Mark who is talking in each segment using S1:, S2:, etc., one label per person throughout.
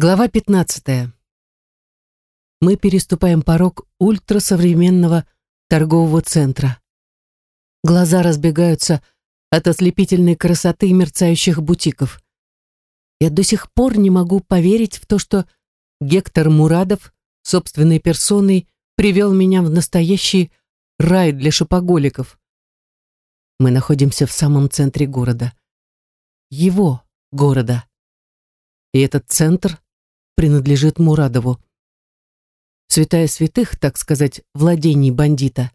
S1: Глава 15. Мы переступаем порог ультрасовременного торгового центра. Глаза разбегаются от ослепительной красоты мерцающих бутиков. Я до сих пор не могу поверить в то, что Гектор Мурадов собственной персоной привел меня в настоящий рай для шопоголиков. Мы находимся в самом центре города. Его города. И этот центр принадлежит Мурадову. Святая святых, так сказать, владений бандита.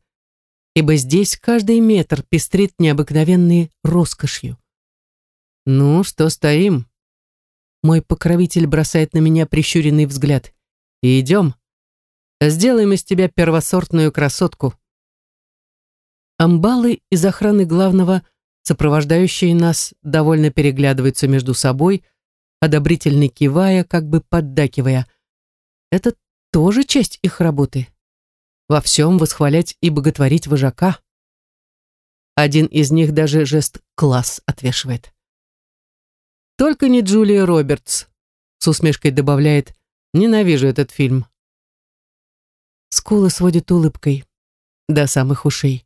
S1: Ибо здесь каждый метр пестрит необыкновенной роскошью. «Ну, что стоим?» Мой покровитель бросает на меня прищуренный взгляд. «Идем. Сделаем из тебя первосортную красотку». Амбалы из охраны главного, сопровождающие нас, довольно переглядываются между собой, одобрительно кивая, как бы поддакивая. Это тоже часть их работы. Во всем восхвалять и боготворить вожака. Один из них даже жест «класс» отвешивает. Только не Джулия Робертс, с усмешкой добавляет «ненавижу этот фильм». Скулы сводит улыбкой до самых ушей.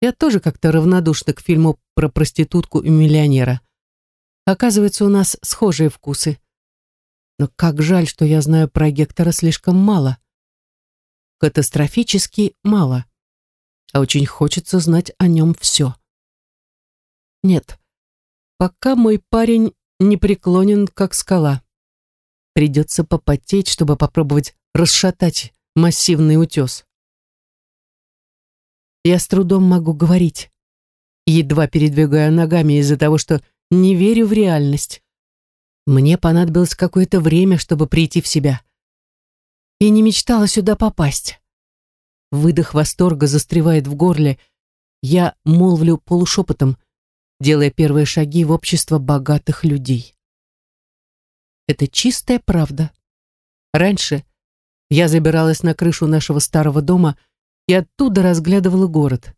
S1: Я тоже как-то равнодушна к фильму про проститутку и миллионера. Оказывается, у нас схожие вкусы. Но как жаль, что я знаю про Гектора слишком мало. Катастрофически мало. А очень хочется знать о нем все. Нет, пока мой парень не преклонен, как скала. Придется попотеть, чтобы попробовать расшатать массивный утес. Я с трудом могу говорить, едва передвигая ногами из-за того, что не верю в реальность. Мне понадобилось какое-то время, чтобы прийти в себя. И не мечтала сюда попасть. Выдох восторга застревает в горле. Я молвлю полушепотом, делая первые шаги в общество богатых людей. Это чистая правда. Раньше я забиралась на крышу нашего старого дома и оттуда разглядывала город.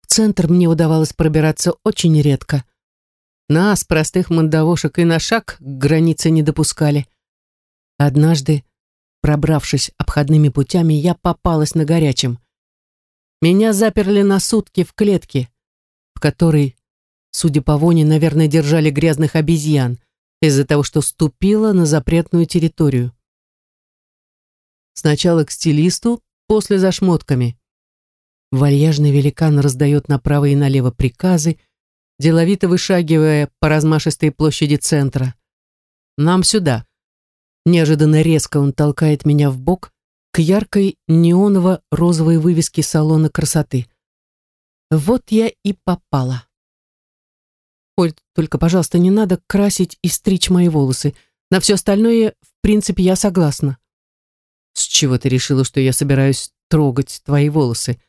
S1: В центр мне удавалось пробираться очень редко. Нас, простых мандавошек, и на шаг к границе не допускали. Однажды, пробравшись обходными путями, я попалась на горячем. Меня заперли на сутки в клетке, в которой, судя по воне, наверное, держали грязных обезьян из-за того, что ступила на запретную территорию. Сначала к стилисту, после за шмотками. Вальяжный великан раздает направо и налево приказы, деловито вышагивая по размашистой площади центра. «Нам сюда». Неожиданно резко он толкает меня в бок к яркой неоново-розовой вывеске салона красоты. Вот я и попала. Оль, только, пожалуйста, не надо красить и стричь мои волосы. На все остальное, в принципе, я согласна. С чего ты решила, что я собираюсь трогать твои волосы?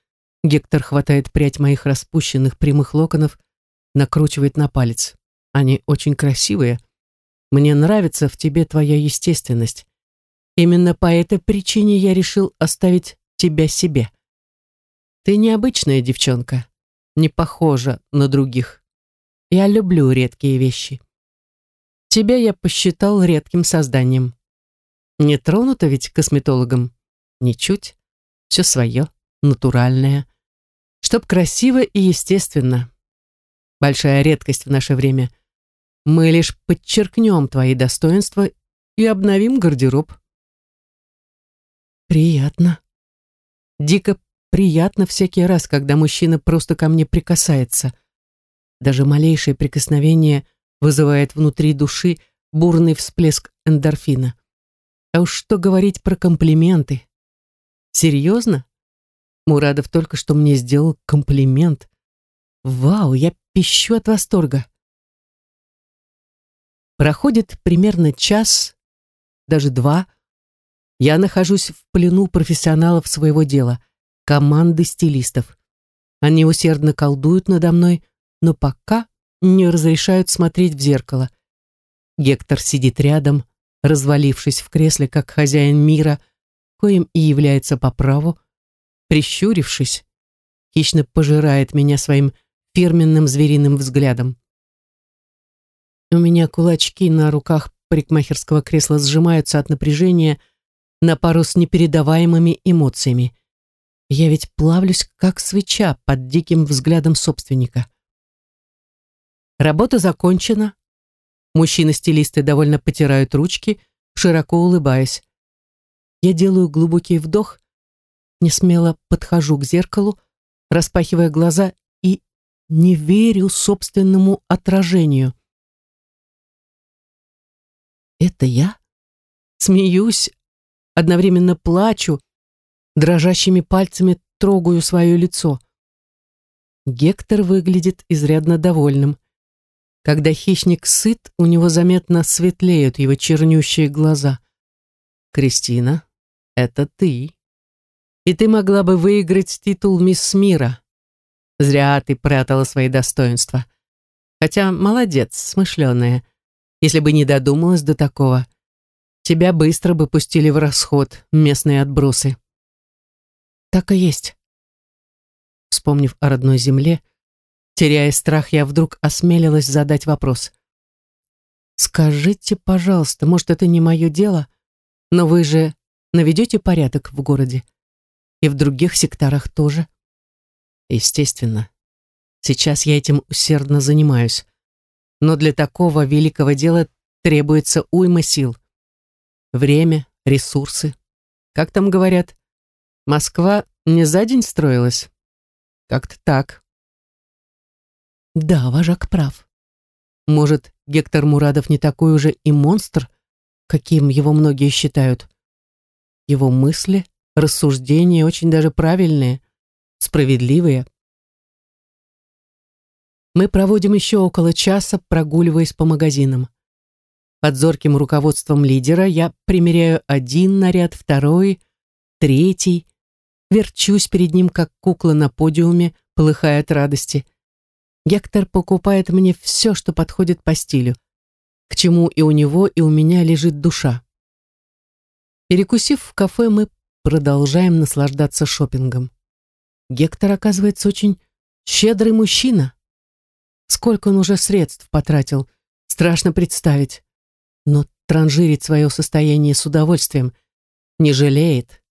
S1: Гектор хватает прядь моих распущенных прямых локонов накручивает на палец. Они очень красивые. Мне нравится в тебе твоя естественность. Именно по этой причине я решил оставить тебя себе. Ты необычная девчонка, не похожа на других. Я люблю редкие вещи. Тебя я посчитал редким созданием. Не тронуто ведь косметологом? Ничуть. Все свое, натуральное. Чтоб красиво и естественно большая редкость в наше время. Мы лишь подчеркнем твои достоинства и обновим гардероб. Приятно. Дико приятно всякий раз, когда мужчина просто ко мне прикасается. Даже малейшее прикосновение вызывает внутри души бурный всплеск эндорфина. А уж что говорить про комплименты? Серьезно? Мурадов только что мне сделал комплимент. Вау, я пищу от восторга. Проходит примерно час, даже два. Я нахожусь в плену профессионалов своего дела, команды стилистов. Они усердно колдуют надо мной, но пока не разрешают смотреть в зеркало. Гектор сидит рядом, развалившись в кресле, как хозяин мира, коим и является по праву, прищурившись, хищно пожирает меня своим фирменным звериным взглядом. У меня кулачки на руках парикмахерского кресла сжимаются от напряжения на пару с непередаваемыми эмоциями. Я ведь плавлюсь, как свеча, под диким взглядом собственника. Работа закончена. Мужчины-стилисты довольно потирают ручки, широко улыбаясь. Я делаю глубокий вдох, не смело подхожу к зеркалу, распахивая глаза не верю собственному отражению. Это я? Смеюсь, одновременно плачу, дрожащими пальцами трогаю свое лицо. Гектор выглядит изрядно довольным. Когда хищник сыт, у него заметно светлеют его чернющие глаза. «Кристина, это ты. И ты могла бы выиграть титул мисс мира. Зря ты прятала свои достоинства. Хотя молодец, смышленая. Если бы не додумалась до такого, тебя быстро бы пустили в расход местные отбросы». Так и есть. Вспомнив о родной земле, теряя страх, я вдруг осмелилась задать вопрос. «Скажите, пожалуйста, может, это не мое дело, но вы же наведете порядок в городе? И в других секторах тоже?» «Естественно. Сейчас я этим усердно занимаюсь. Но для такого великого дела требуется уйма сил. Время, ресурсы. Как там говорят, Москва не за день строилась? Как-то так. Да, вожак прав. Может, Гектор Мурадов не такой уже и монстр, каким его многие считают. Его мысли, рассуждения очень даже правильные, справедливые. Мы проводим еще около часа, прогуливаясь по магазинам. Под зорким руководством лидера я примеряю один наряд, второй, третий, верчусь перед ним, как кукла на подиуме, полыхая от радости. Гектор покупает мне все, что подходит по стилю, к чему и у него, и у меня лежит душа. Перекусив в кафе, мы продолжаем наслаждаться шопингом. Гектор, оказывается, очень щедрый мужчина. Сколько он уже средств потратил, страшно представить. Но транжирит свое состояние с удовольствием, не жалеет.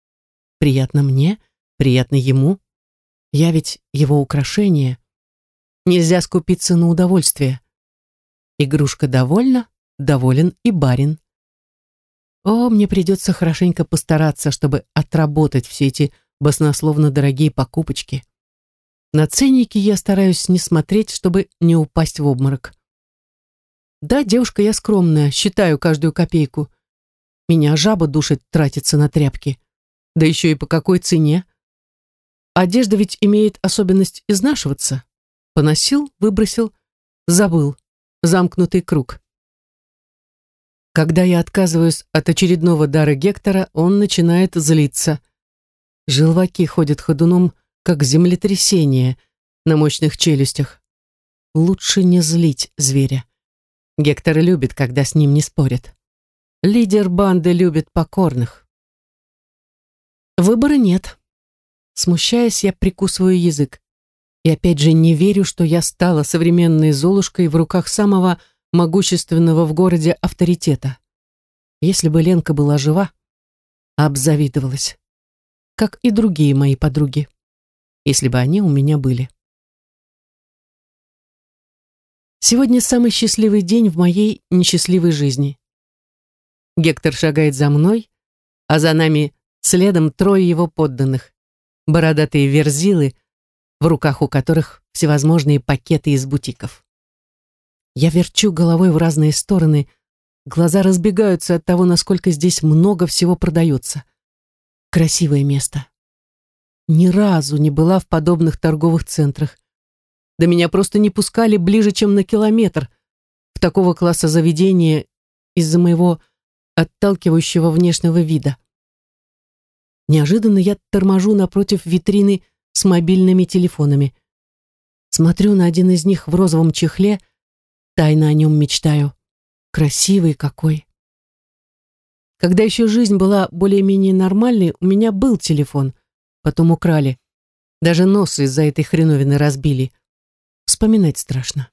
S1: Приятно мне — приятно ему. Я ведь его украшение. Нельзя скупиться на удовольствие. Игрушка довольна, доволен и барин. О, мне придется хорошенько постараться, чтобы отработать все эти баснословно дорогие покупочки. На ценники я стараюсь не смотреть, чтобы не упасть в обморок. Да, девушка я скромная, считаю каждую копейку. Меня жаба душит тратиться на тряпки. Да еще и по какой цене? Одежда ведь имеет особенность изнашиваться. Поносил, выбросил, забыл. Замкнутый круг. Когда я отказываюсь от очередного дара Гектора, он начинает злиться. Желваки ходят ходуном, как землетрясение на мощных челюстях. Лучше не злить зверя. Гектор любит, когда с ним не спорят. Лидер банды любит покорных. Выбора нет. Смущаясь, я прикусываю язык. И опять же не верю, что я стала современной Золушкой в руках самого могущественного в городе авторитета. Если бы Ленка была жива, обзавидовалась. Как и другие мои подруги. Если бы они у меня были. Сегодня самый счастливый день в моей несчастливой жизни. Гектор шагает за мной, а за нами следом трое его подданных бородатые верзилы, в руках у которых всевозможные пакеты из бутиков. Я верчу головой в разные стороны, глаза разбегаются от того, насколько здесь много всего продается. Красивое место. Ни разу не была в подобных торговых центрах. Да меня просто не пускали ближе, чем на километр в такого класса заведения из-за моего отталкивающего внешнего вида. Неожиданно я торможу напротив витрины с мобильными телефонами. Смотрю на один из них в розовом чехле, тайно о нем мечтаю. Красивый какой. Когда еще жизнь была более-менее нормальной, у меня был телефон. Потом украли. Даже нос из-за этой хреновины разбили. Вспоминать страшно.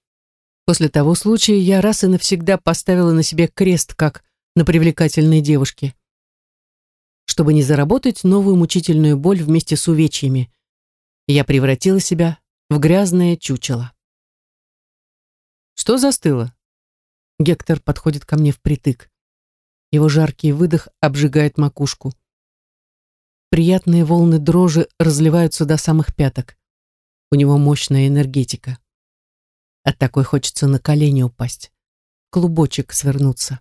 S1: После того случая я раз и навсегда поставила на себе крест как на привлекательной девушке. Чтобы не заработать новую мучительную боль вместе с увечьями, я превратила себя в грязное чучело. «Что застыло?» Гектор подходит ко мне впритык. Его жаркий выдох обжигает макушку. Приятные волны дрожи разливаются до самых пяток. У него мощная энергетика. От такой хочется на колени упасть, клубочек свернуться.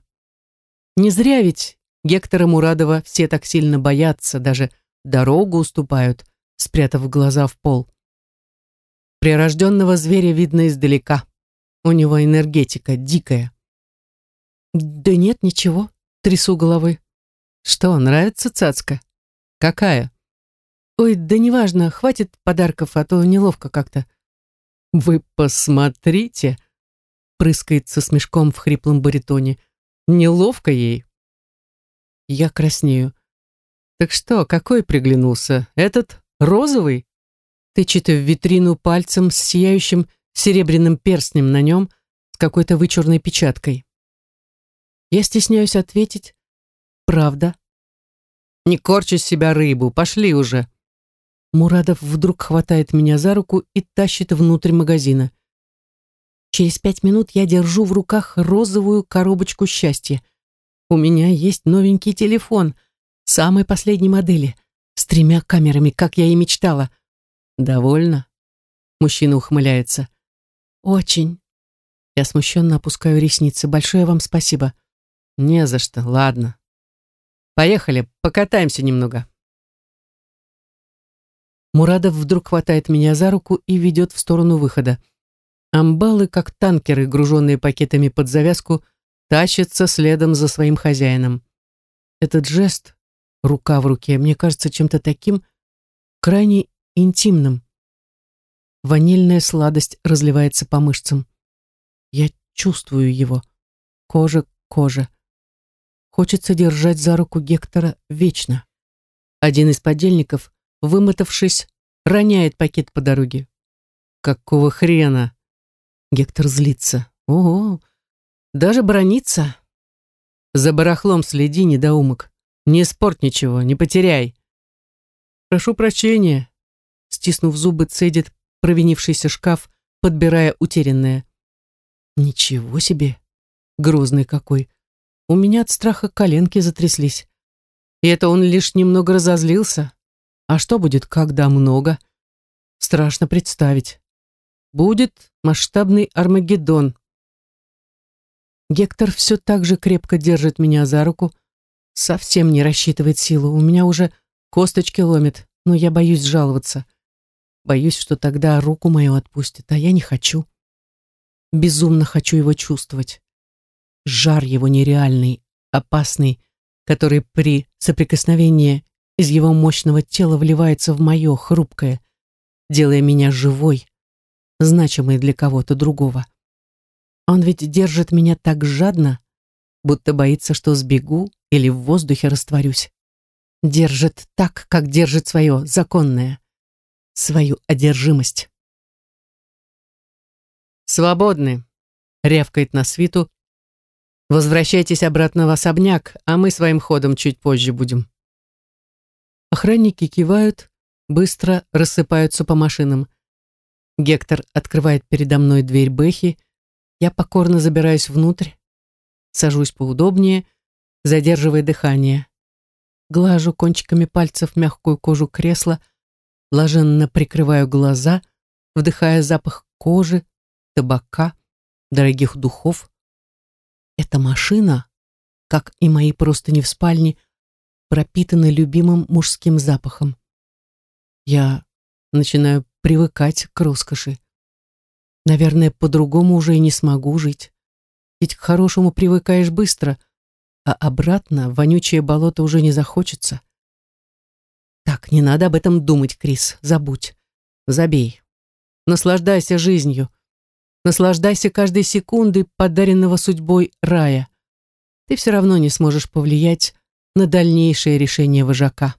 S1: Не зря ведь Гектора Мурадова все так сильно боятся, даже дорогу уступают, спрятав глаза в пол. Прирожденного зверя видно издалека. У него энергетика дикая. Да нет, ничего, трясу головой. Что, нравится цацка? Какая? Ой, да неважно, хватит подарков, а то неловко как-то. Вы посмотрите, прыскает со смешком в хриплом баритоне. Неловко ей. Я краснею. Так что, какой приглянулся? Этот розовый? Тычет в витрину пальцем с сияющим серебряным перстнем на нем с какой-то вычурной печаткой. Я стесняюсь ответить. Правда. Не корчи себя рыбу, пошли уже. Мурадов вдруг хватает меня за руку и тащит внутрь магазина. Через пять минут я держу в руках розовую коробочку счастья. У меня есть новенький телефон, самой последней модели, с тремя камерами, как я и мечтала. Довольно? Мужчина ухмыляется. Очень. Я смущенно опускаю ресницы. Большое вам спасибо. Не за что, ладно. Поехали, покатаемся немного. Мурадов вдруг хватает меня за руку и ведет в сторону выхода. Амбалы, как танкеры, груженные пакетами под завязку, тащатся следом за своим хозяином. Этот жест, рука в руке, мне кажется чем-то таким крайне интимным. Ванильная сладость разливается по мышцам. Я чувствую его. Кожа к коже. Хочется держать за руку Гектора вечно. Один из подельников, вымотавшись, роняет пакет по дороге. «Какого хрена?» Гектор злится. «Ого! Даже бронится!» «За барахлом следи, недоумок. Не спорт ничего, не потеряй!» «Прошу прощения!» Стиснув зубы, цедит провинившийся шкаф, подбирая утерянное. Ничего себе! Грозный какой! У меня от страха коленки затряслись. И это он лишь немного разозлился. А что будет, когда много? Страшно представить. Будет масштабный Армагеддон. Гектор все так же крепко держит меня за руку, совсем не рассчитывает силу. У меня уже косточки ломит, но я боюсь жаловаться. Боюсь, что тогда руку мою отпустит, а я не хочу. Безумно хочу его чувствовать. Жар его нереальный, опасный, который при соприкосновении из его мощного тела вливается в мое хрупкое, делая меня живой, значимой для кого-то другого. Он ведь держит меня так жадно, будто боится, что сбегу или в воздухе растворюсь. Держит так, как держит свое законное свою одержимость. «Свободны!» — рявкает на свиту. «Возвращайтесь обратно в особняк, а мы своим ходом чуть позже будем». Охранники кивают, быстро рассыпаются по машинам. Гектор открывает передо мной дверь Бэхи. Я покорно забираюсь внутрь, сажусь поудобнее, задерживая дыхание. Глажу кончиками пальцев мягкую кожу кресла, блаженно прикрываю глаза, вдыхая запах кожи, табака, дорогих духов. Эта машина, как и мои простыни в спальне, пропитана любимым мужским запахом. Я начинаю привыкать к роскоши. Наверное, по-другому уже и не смогу жить. Ведь к хорошему привыкаешь быстро, а обратно вонючее болото уже не захочется. Так, не надо об этом думать, Крис. Забудь. Забей. Наслаждайся жизнью. Наслаждайся каждой секундой подаренного судьбой рая. Ты все равно не сможешь повлиять на дальнейшее решение вожака.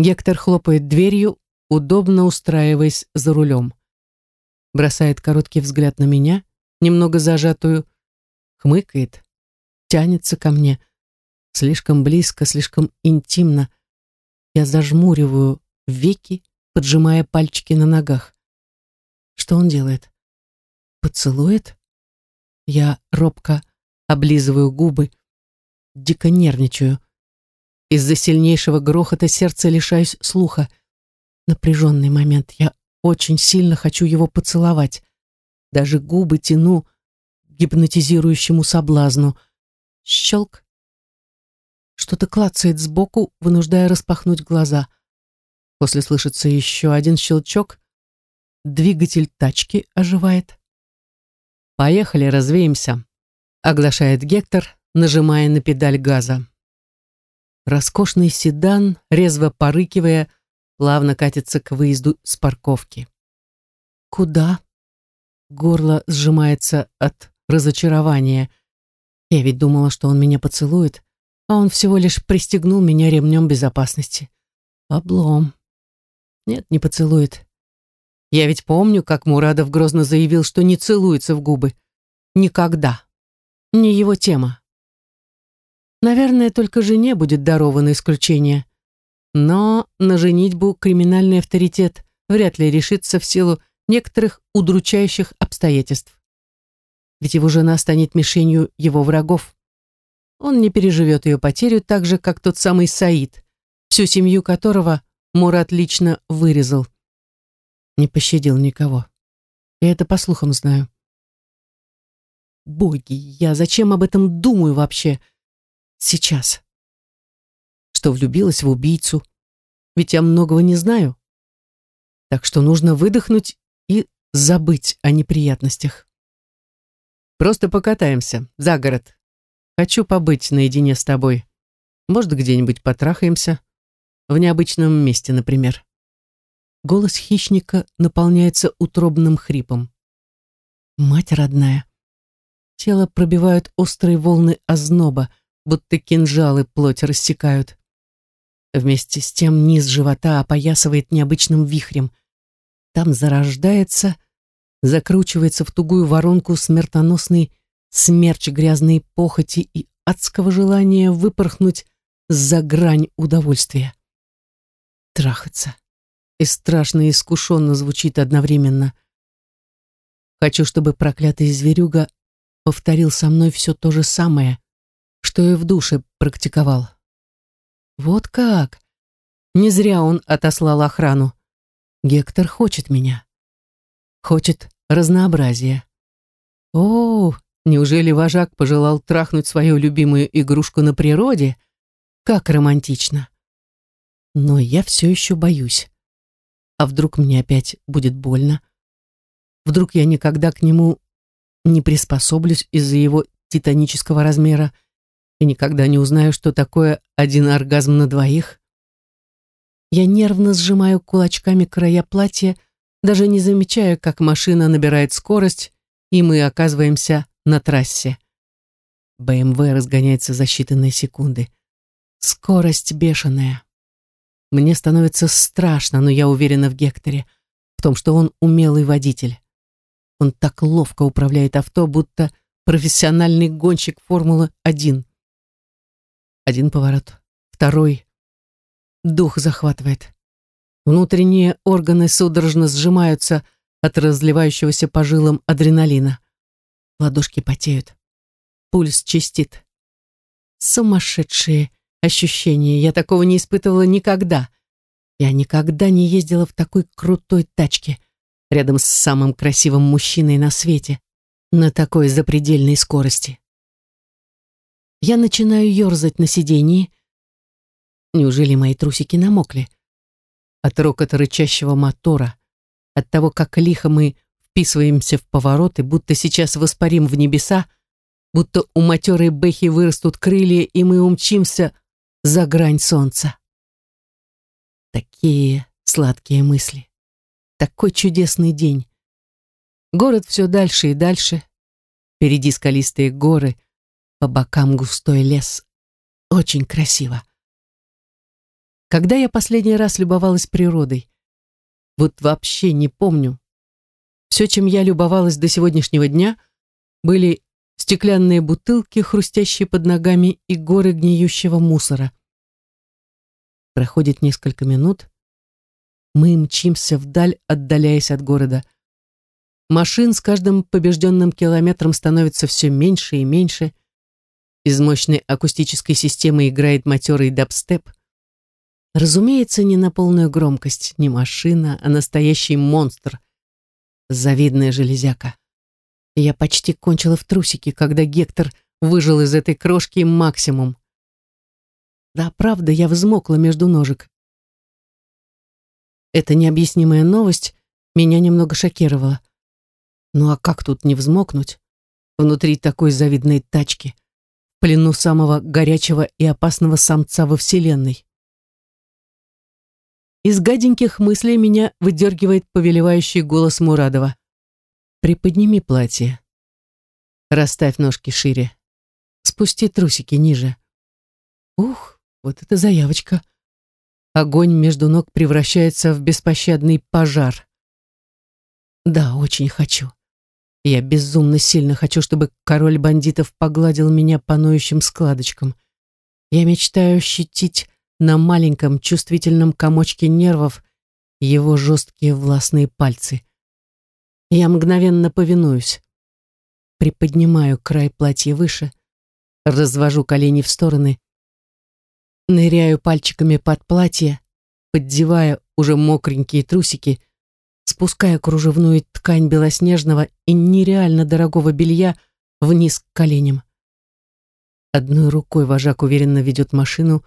S1: Гектор хлопает дверью, удобно устраиваясь за рулем. Бросает короткий взгляд на меня, немного зажатую, хмыкает, тянется ко мне, слишком близко, слишком интимно. Я зажмуриваю веки, поджимая пальчики на ногах. Что он делает? Поцелует? Я робко облизываю губы, дико нервничаю. Из-за сильнейшего грохота сердца лишаюсь слуха. Напряженный момент. Я очень сильно хочу его поцеловать. Даже губы тяну гипнотизирующему соблазну. Щелк. Что-то клацает сбоку, вынуждая распахнуть глаза. После слышится еще один щелчок. Двигатель тачки оживает. «Поехали, развеемся», — оглашает Гектор, нажимая на педаль газа. Роскошный седан, резво порыкивая, плавно катится к выезду с парковки. «Куда?» Горло сжимается от разочарования. Я ведь думала, что он меня поцелует, а он всего лишь пристегнул меня ремнем безопасности. Облом. Нет, не поцелует. Я ведь помню, как Мурадов грозно заявил, что не целуется в губы. Никогда. Не его тема. Наверное, только жене будет даровано исключение. Но на женитьбу криминальный авторитет вряд ли решится в силу некоторых удручающих обстоятельств. Ведь его жена станет мишенью его врагов. Он не переживет ее потерю так же, как тот самый Саид, всю семью которого Мурат лично вырезал не пощадил никого. Я это по слухам знаю. Боги, я зачем об этом думаю вообще? Сейчас. Что влюбилась в убийцу. Ведь я многого не знаю. Так что нужно выдохнуть и забыть о неприятностях. Просто покатаемся, за город. Хочу побыть наедине с тобой. Может, где-нибудь потрахаемся. В необычном месте, например. Голос хищника наполняется утробным хрипом. Мать родная. Тело пробивают острые волны озноба, будто кинжалы плоть рассекают. Вместе с тем низ живота опоясывает необычным вихрем. Там зарождается, закручивается в тугую воронку смертоносный смерч грязной похоти и адского желания выпорхнуть за грань удовольствия. Трахаться и страшно и искушенно звучит одновременно. Хочу, чтобы проклятый зверюга повторил со мной все то же самое, что и в душе практиковал. Вот как! Не зря он отослал охрану. Гектор хочет меня. Хочет разнообразия. О, неужели вожак пожелал трахнуть свою любимую игрушку на природе? Как романтично. Но я все еще боюсь. А вдруг мне опять будет больно? Вдруг я никогда к нему не приспособлюсь из-за его титанического размера и никогда не узнаю, что такое один оргазм на двоих? Я нервно сжимаю кулачками края платья, даже не замечая, как машина набирает скорость, и мы оказываемся на трассе. БМВ разгоняется за считанные секунды. Скорость бешеная. Мне становится страшно, но я уверена в Гекторе, в том, что он умелый водитель. Он так ловко управляет авто, будто профессиональный гонщик Формулы-1. Один поворот, второй. Дух захватывает. Внутренние органы судорожно сжимаются от разливающегося по жилам адреналина. Ладошки потеют. Пульс чистит. Сумасшедшие ощущение. Я такого не испытывала никогда. Я никогда не ездила в такой крутой тачке, рядом с самым красивым мужчиной на свете, на такой запредельной скорости. Я начинаю ерзать на сидении. Неужели мои трусики намокли? От рокота рычащего мотора, от того, как лихо мы вписываемся в повороты, будто сейчас воспарим в небеса, будто у матерой Бэхи вырастут крылья, и мы умчимся за грань солнца. Такие сладкие мысли. Такой чудесный день. Город все дальше и дальше. Впереди скалистые горы, по бокам густой лес. Очень красиво. Когда я последний раз любовалась природой? Вот вообще не помню. Все, чем я любовалась до сегодняшнего дня, были стеклянные бутылки, хрустящие под ногами, и горы гниющего мусора. Проходит несколько минут. Мы мчимся вдаль, отдаляясь от города. Машин с каждым побежденным километром становится все меньше и меньше. Из мощной акустической системы играет матерый дабстеп. Разумеется, не на полную громкость, не машина, а настоящий монстр. Завидная железяка. Я почти кончила в трусики, когда Гектор выжил из этой крошки максимум. Да, правда, я взмокла между ножек. Эта необъяснимая новость меня немного шокировала. Ну а как тут не взмокнуть? Внутри такой завидной тачки, в плену самого горячего и опасного самца во Вселенной. Из гаденьких мыслей меня выдергивает повелевающий голос Мурадова. «Приподними платье. Расставь ножки шире. Спусти трусики ниже. Ух, вот это заявочка. Огонь между ног превращается в беспощадный пожар. Да, очень хочу. Я безумно сильно хочу, чтобы король бандитов погладил меня по ноющим складочкам. Я мечтаю ощутить на маленьком чувствительном комочке нервов его жесткие властные пальцы. Я мгновенно повинуюсь. Приподнимаю край платья выше, развожу колени в стороны, ныряю пальчиками под платье, поддевая уже мокренькие трусики, спуская кружевную ткань белоснежного и нереально дорогого белья вниз к коленям. Одной рукой вожак уверенно ведет машину,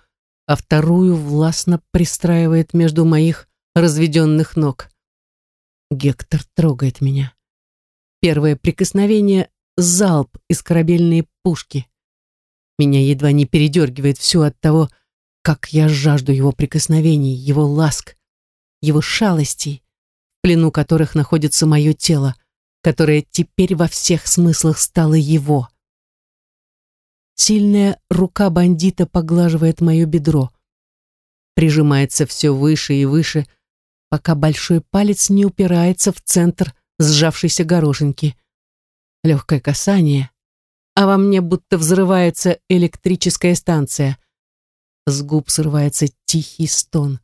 S1: а вторую властно пристраивает между моих разведенных ног. Гектор трогает меня. Первое прикосновение — залп из корабельной пушки. Меня едва не передергивает все от того, как я жажду его прикосновений, его ласк, его шалостей, в плену которых находится мое тело, которое теперь во всех смыслах стало его. Сильная рука бандита поглаживает мое бедро. Прижимается все выше и выше, пока большой палец не упирается в центр сжавшейся горошинки. Легкое касание, а во мне будто взрывается электрическая станция. С губ срывается тихий стон.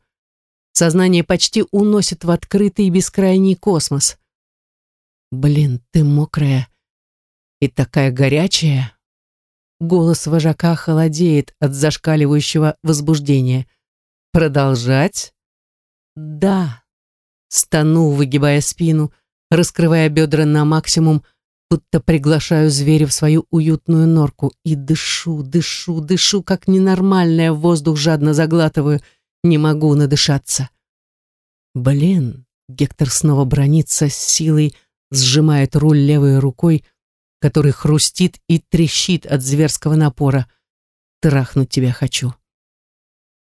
S1: Сознание почти уносит в открытый бескрайний космос. Блин, ты мокрая и такая горячая. Голос вожака холодеет от зашкаливающего возбуждения. «Продолжать?» «Да». Стану, выгибая спину, раскрывая бедра на максимум, будто приглашаю зверя в свою уютную норку и дышу, дышу, дышу, как ненормальная, воздух жадно заглатываю, не могу надышаться. Блин, Гектор снова бронится с силой, сжимает руль левой рукой, который хрустит и трещит от зверского напора. Трахнуть тебя хочу.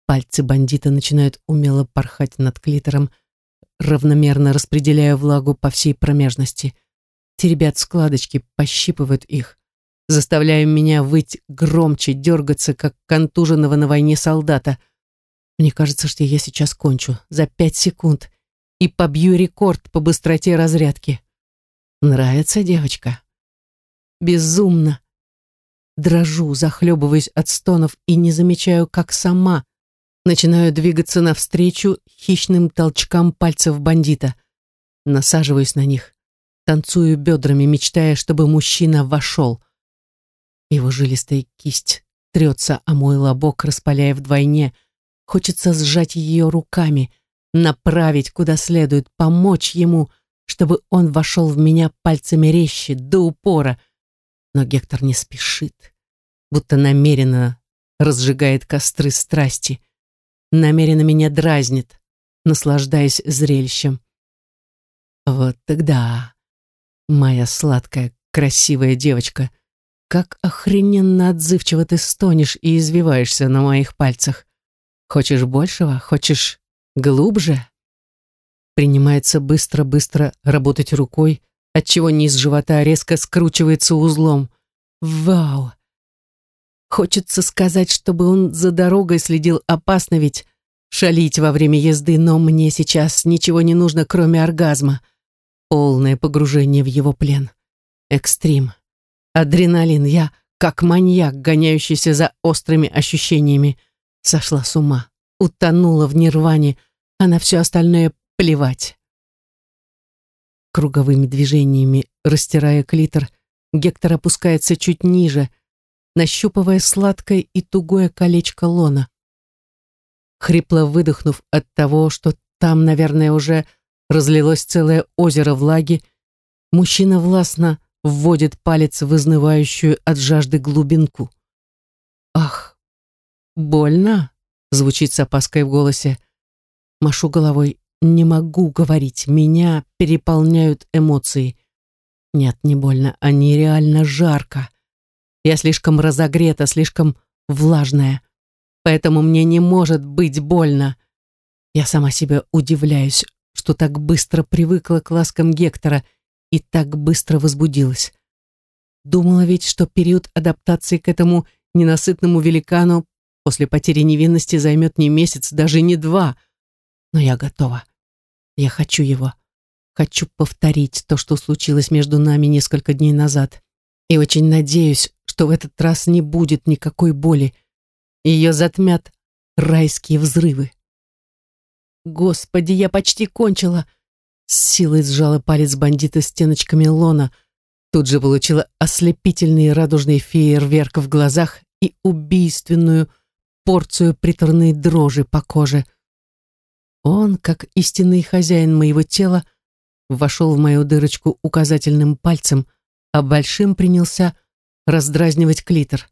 S1: Пальцы бандита начинают умело порхать над клитором, равномерно распределяя влагу по всей промежности. Теребят складочки, пощипывают их, заставляя меня выть громче, дергаться, как контуженного на войне солдата. Мне кажется, что я сейчас кончу за пять секунд и побью рекорд по быстроте разрядки. Нравится девочка? безумно. Дрожу, захлебываясь от стонов и не замечаю, как сама начинаю двигаться навстречу хищным толчкам пальцев бандита. Насаживаюсь на них, танцую бедрами, мечтая, чтобы мужчина вошел. Его жилистая кисть трется о мой лобок, распаляя вдвойне. Хочется сжать ее руками, направить куда следует, помочь ему, чтобы он вошел в меня пальцами резче, до упора, но Гектор не спешит, будто намеренно разжигает костры страсти, намеренно меня дразнит, наслаждаясь зрелищем. Вот тогда, моя сладкая, красивая девочка, как охрененно отзывчиво ты стонешь и извиваешься на моих пальцах. Хочешь большего? Хочешь глубже? Принимается быстро-быстро работать рукой, отчего низ живота резко скручивается узлом. Вау! Хочется сказать, чтобы он за дорогой следил опасно ведь шалить во время езды, но мне сейчас ничего не нужно, кроме оргазма. Полное погружение в его плен. Экстрим. Адреналин, я как маньяк, гоняющийся за острыми ощущениями. Сошла с ума, утонула в нирване, а на все остальное плевать. Круговыми движениями, растирая клитор, Гектор опускается чуть ниже, нащупывая сладкое и тугое колечко лона. Хрипло выдохнув от того, что там, наверное, уже разлилось целое озеро влаги, мужчина властно вводит палец в изнывающую от жажды глубинку. «Ах, больно!» — звучит с опаской в голосе. Машу головой. «Не могу говорить, меня переполняют эмоции». Нет, не больно, а нереально жарко. Я слишком разогрета, слишком влажная. Поэтому мне не может быть больно. Я сама себе удивляюсь, что так быстро привыкла к ласкам Гектора — и так быстро возбудилась. Думала ведь, что период адаптации к этому ненасытному великану после потери невинности займет не месяц, даже не два. Но я готова. Я хочу его. Хочу повторить то, что случилось между нами несколько дней назад. И очень надеюсь, что в этот раз не будет никакой боли. Ее затмят райские взрывы. Господи, я почти кончила. С силой сжала палец бандита стеночками лона, тут же получила ослепительный радужный фейерверк в глазах и убийственную порцию приторной дрожи по коже. Он, как истинный хозяин моего тела, вошел в мою дырочку указательным пальцем, а большим принялся раздразнивать клитор.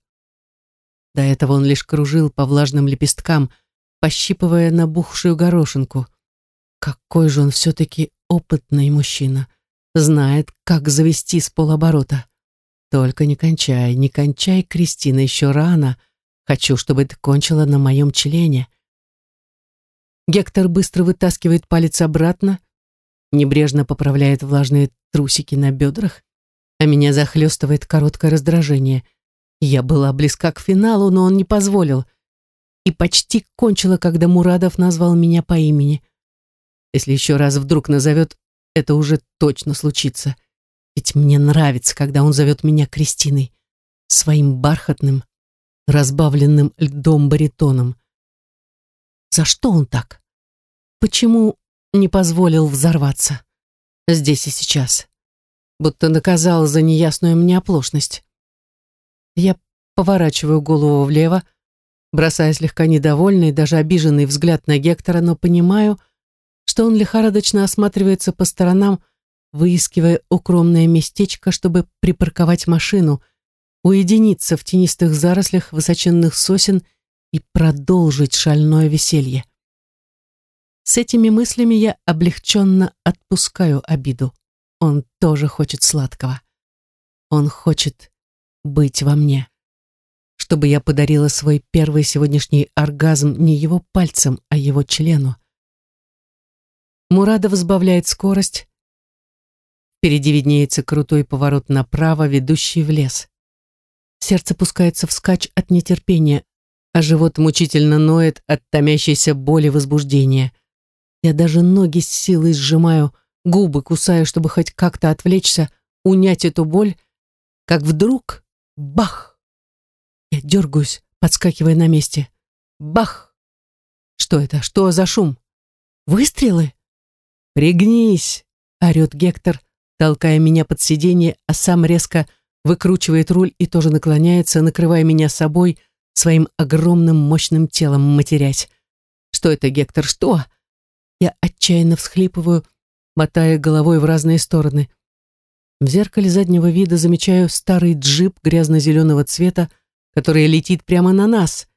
S1: До этого он лишь кружил по влажным лепесткам, пощипывая набухшую горошинку. Какой же он все-таки опытный мужчина. Знает, как завести с полоборота. Только не кончай, не кончай, Кристина, еще рано. Хочу, чтобы ты кончила на моем члене. Гектор быстро вытаскивает палец обратно, небрежно поправляет влажные трусики на бедрах, а меня захлестывает короткое раздражение. Я была близка к финалу, но он не позволил. И почти кончила, когда Мурадов назвал меня по имени — если еще раз вдруг назовет, это уже точно случится. Ведь мне нравится, когда он зовет меня Кристиной, своим бархатным, разбавленным льдом баритоном. За что он так? Почему не позволил взорваться? Здесь и сейчас. Будто наказал за неясную мне оплошность. Я поворачиваю голову влево, бросая слегка недовольный, даже обиженный взгляд на Гектора, но понимаю, что он лихорадочно осматривается по сторонам, выискивая укромное местечко, чтобы припарковать машину, уединиться в тенистых зарослях высоченных сосен и продолжить шальное веселье. С этими мыслями я облегченно отпускаю обиду. Он тоже хочет сладкого. Он хочет быть во мне. Чтобы я подарила свой первый сегодняшний оргазм не его пальцем, а его члену. Мурадов сбавляет скорость. Впереди виднеется крутой поворот направо, ведущий в лес. Сердце пускается вскачь от нетерпения, а живот мучительно ноет от томящейся боли возбуждения. Я даже ноги с силой сжимаю, губы кусаю, чтобы хоть как-то отвлечься, унять эту боль, как вдруг бах! Дергаюсь, подскакивая на месте. Бах! Что это? Что за шум? Выстрелы? «Пригнись!» — орет Гектор, толкая меня под сиденье, а сам резко выкручивает руль и тоже наклоняется, накрывая меня собой, своим огромным мощным телом матерясь. «Что это, Гектор, что?» Я отчаянно всхлипываю, мотая головой в разные стороны. В зеркале заднего вида замечаю старый джип грязно-зеленого цвета, который летит прямо на нас,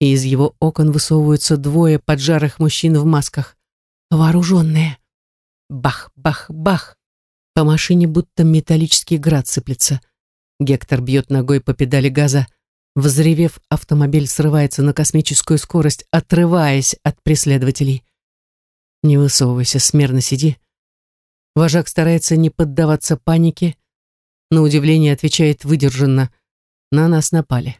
S1: и из его окон высовываются двое поджарых мужчин в масках. Вооруженные. Бах, бах, бах. По машине будто металлический град сыплется. Гектор бьет ногой по педали газа. Взревев, автомобиль срывается на космическую скорость, отрываясь от преследователей. Не высовывайся, смирно сиди. Вожак старается не поддаваться панике. На удивление отвечает выдержанно. На нас напали.